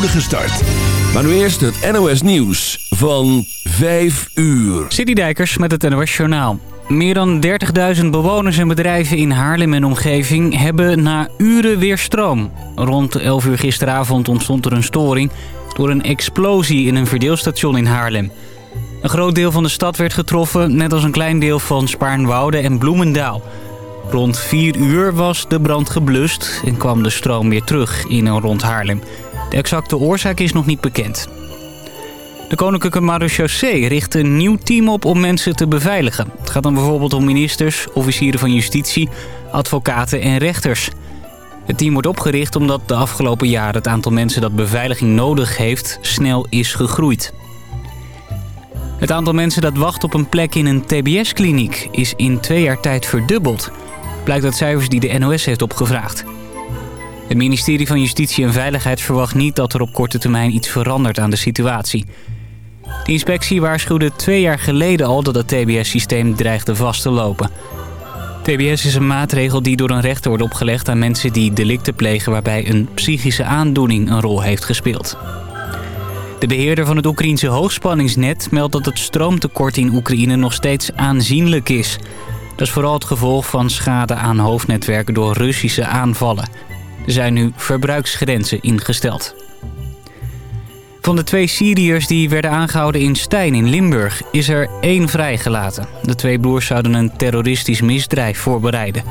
start. Maar nu eerst het NOS Nieuws van 5 uur. Citydijkers met het NOS Journaal. Meer dan 30.000 bewoners en bedrijven in Haarlem en omgeving hebben na uren weer stroom. Rond 11 uur gisteravond ontstond er een storing door een explosie in een verdeelstation in Haarlem. Een groot deel van de stad werd getroffen, net als een klein deel van Spaarnwoude en Bloemendaal. Rond 4 uur was de brand geblust en kwam de stroom weer terug in en rond Haarlem. De exacte oorzaak is nog niet bekend. De Koninklijke Marechaussee richt een nieuw team op om mensen te beveiligen. Het gaat dan bijvoorbeeld om ministers, officieren van justitie, advocaten en rechters. Het team wordt opgericht omdat de afgelopen jaren het aantal mensen dat beveiliging nodig heeft snel is gegroeid. Het aantal mensen dat wacht op een plek in een tbs-kliniek is in twee jaar tijd verdubbeld. Blijkt uit cijfers die de NOS heeft opgevraagd. Het ministerie van Justitie en Veiligheid verwacht niet dat er op korte termijn iets verandert aan de situatie. De inspectie waarschuwde twee jaar geleden al dat het TBS-systeem dreigde vast te lopen. TBS is een maatregel die door een rechter wordt opgelegd aan mensen die delicten plegen waarbij een psychische aandoening een rol heeft gespeeld. De beheerder van het Oekraïense hoogspanningsnet meldt dat het stroomtekort in Oekraïne nog steeds aanzienlijk is. Dat is vooral het gevolg van schade aan hoofdnetwerken door Russische aanvallen. Zijn nu verbruiksgrenzen ingesteld. Van de twee Syriërs die werden aangehouden in Stijn in Limburg is er één vrijgelaten. De twee broers zouden een terroristisch misdrijf voorbereiden.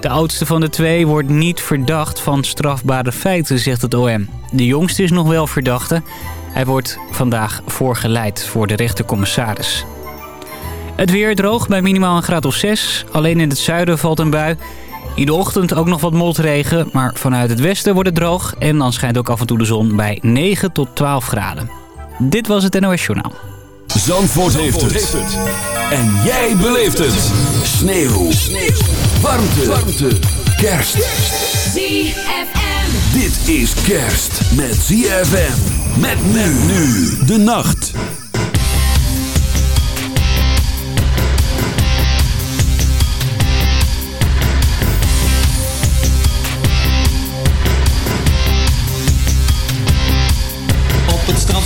De oudste van de twee wordt niet verdacht van strafbare feiten, zegt het OM. De jongste is nog wel verdachte. Hij wordt vandaag voorgeleid voor de rechtercommissaris. Het weer droog bij minimaal een graad of 6. Alleen in het zuiden valt een bui. In de ochtend ook nog wat motregen, maar vanuit het westen wordt het droog. En dan schijnt ook af en toe de zon bij 9 tot 12 graden. Dit was het NOS Journaal. Zandvoort, heeft, het. En jij beleeft het. Sneeuw. Sneeuw. Warmte. Warmte. Kerst. ZFM. Dit is kerst met ZFM. Met men nu. De nacht.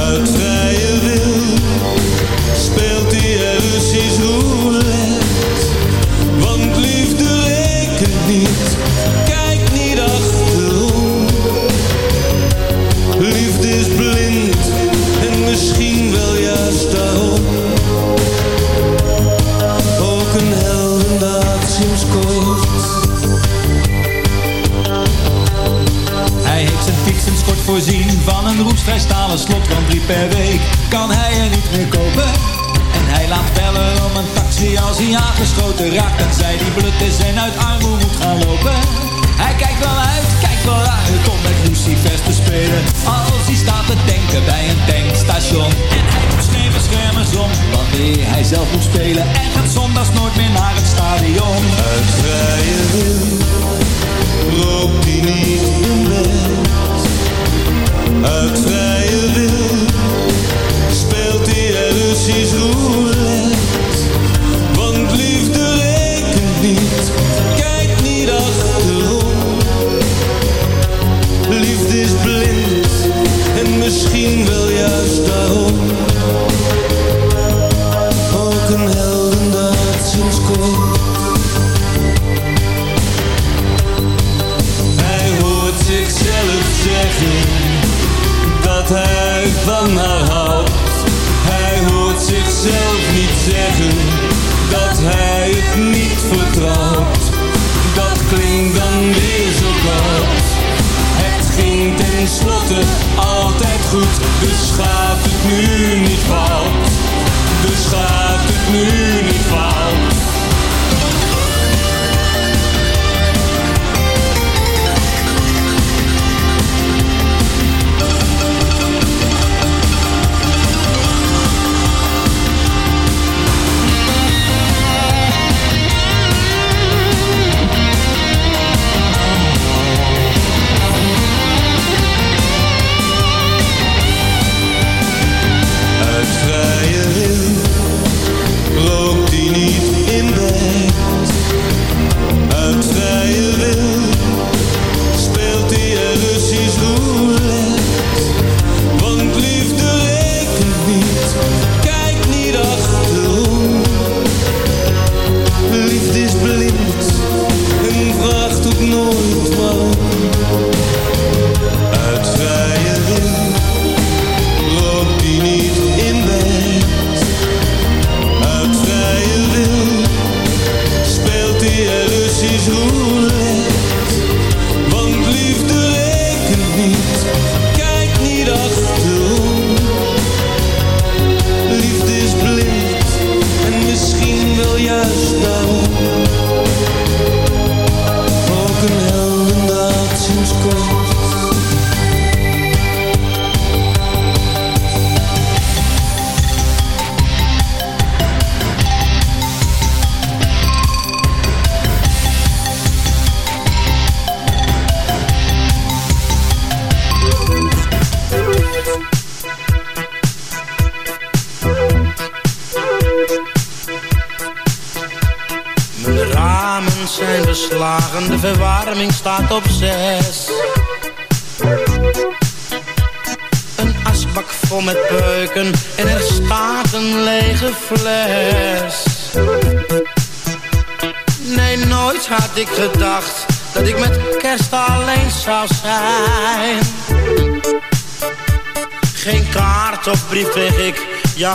Uit vrije wil van een roestvrij stalen slot. Want drie per week kan hij er niet meer kopen. En hij laat bellen om een taxi als hij aangeschoten raakt. En zij die blut is en uit armoede moet gaan lopen. Hij kijkt wel uit, kijkt wel uit om met Lucifers te spelen. Als hij staat te denken bij een tankstation. En hij doet geen beschermers om wanneer hij zelf moet spelen. En gaat zondags nooit meer naar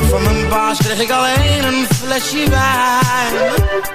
van mijn baas kreeg ik alleen een flesje wijn.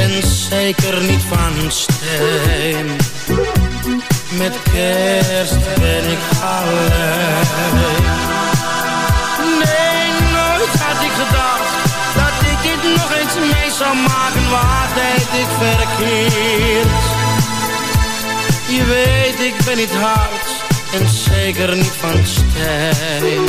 en zeker niet van steen. Met kerst ben ik alleen. Nee, nooit had ik gedacht dat ik dit nog eens mee zou maken. Wat deed ik verkeerd? Je weet, ik ben niet hard en zeker niet van steen.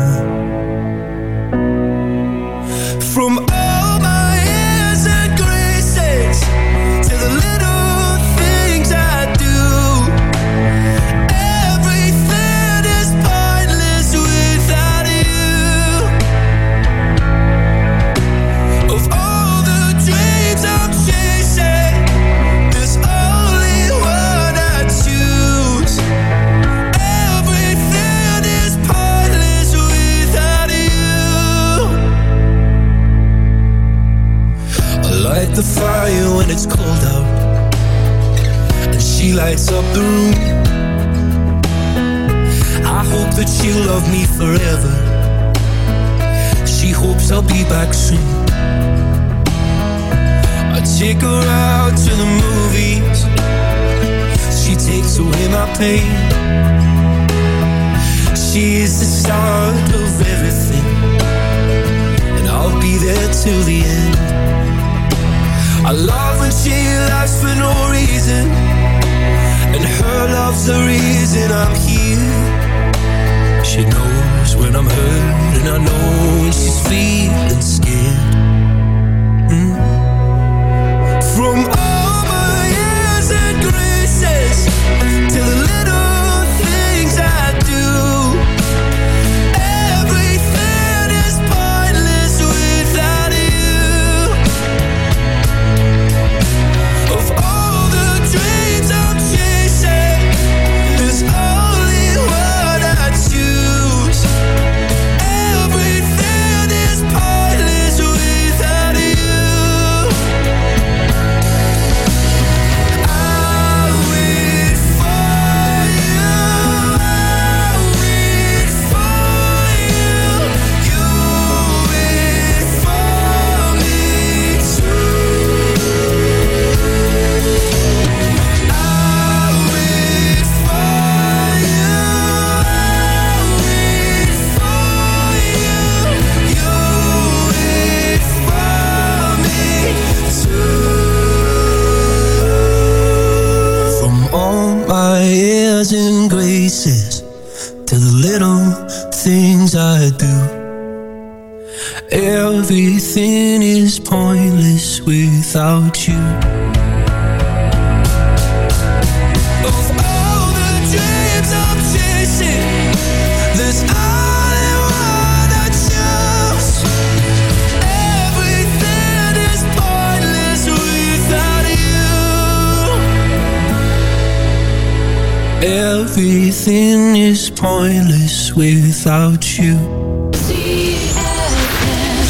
Everything is pointless without you.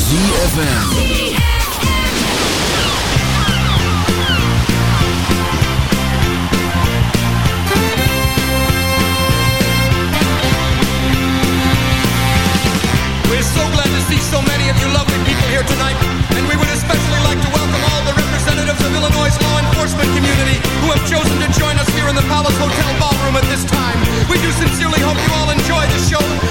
ZFM We're so glad to see so many of you lovely people here tonight, and we would especially like to welcome all the representatives of Illinois' law enforcement community who have chosen to join us here in the Palace Hotel room at this time. We do sincerely hope you all enjoy the show.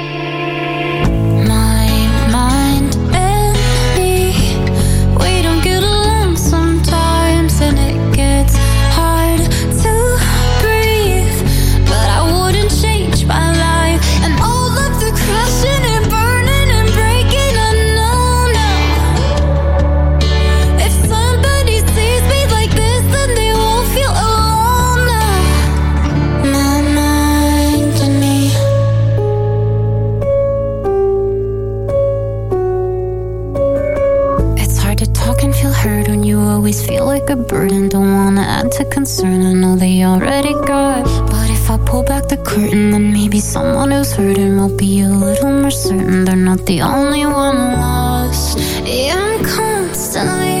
like a burden. Don't wanna add to concern. I know they already got. But if I pull back the curtain, then maybe someone who's hurting will be a little more certain. They're not the only one lost. Yeah, I'm constantly.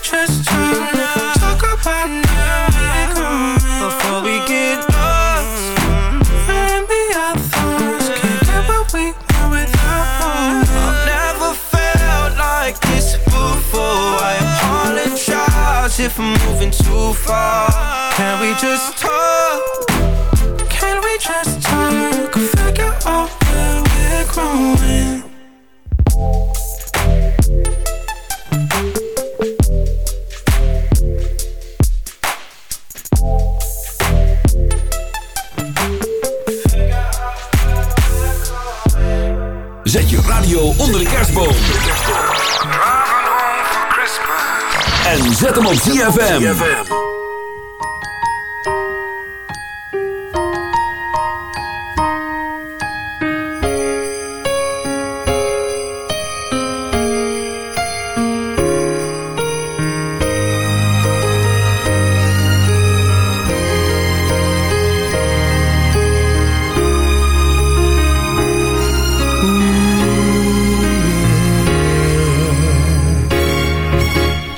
Just talk? About now before we get lost. Can't get what we want without knowing. I've never felt like this before. I apologize if I'm moving too far. Can we just talk? Zet hem op ZFM.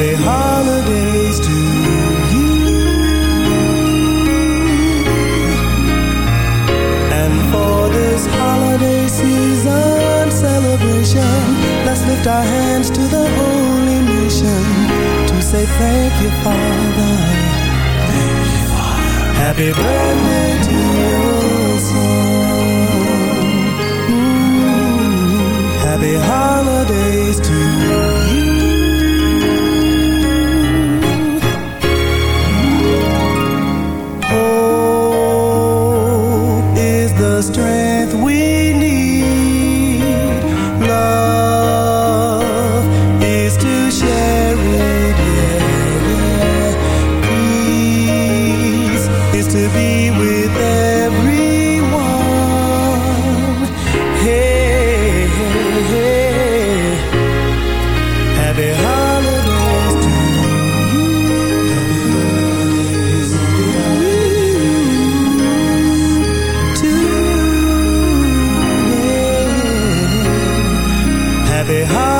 Happy holidays to you. And for this holiday season celebration, let's lift our hands to the holy nation to say thank you, Father. Thank you, Father. Happy birthday to your son. Mm, happy holidays high.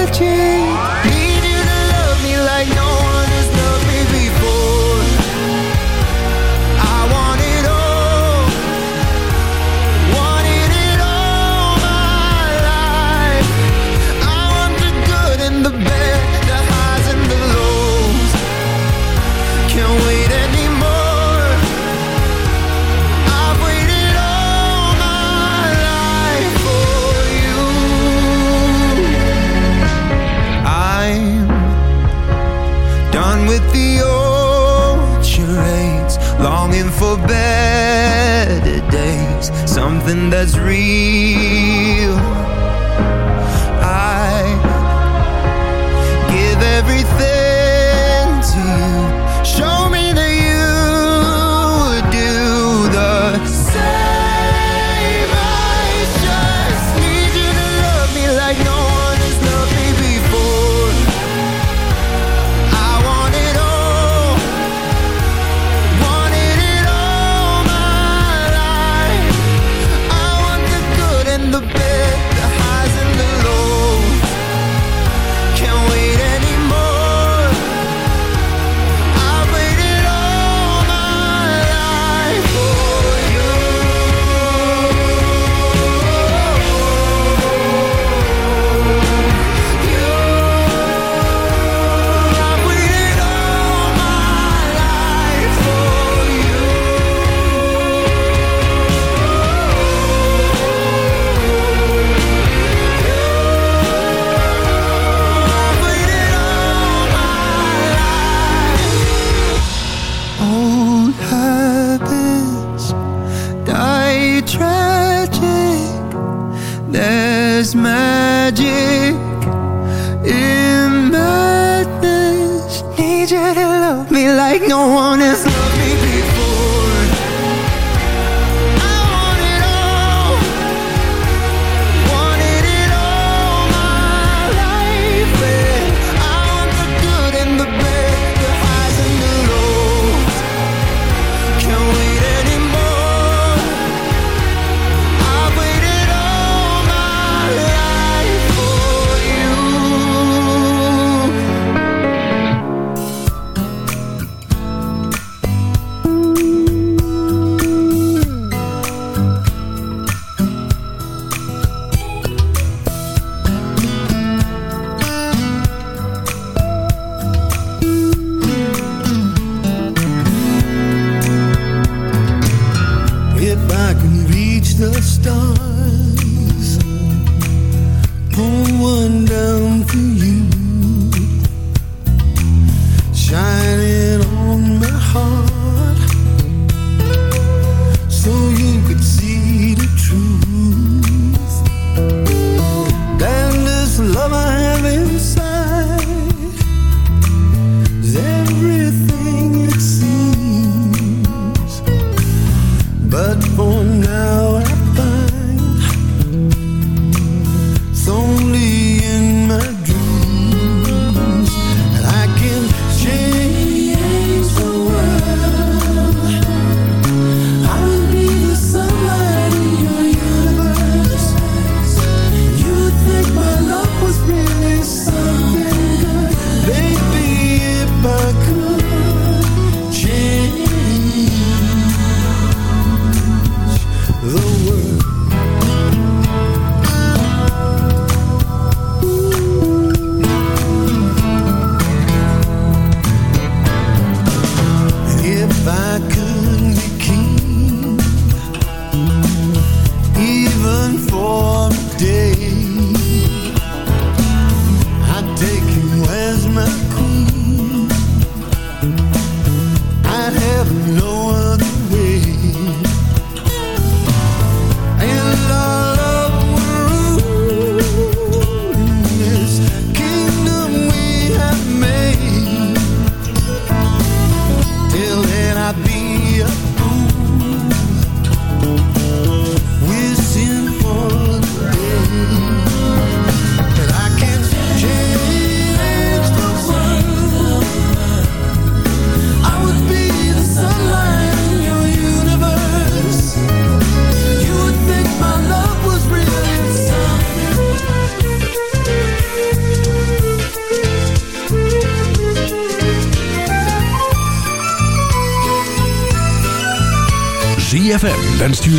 that's real.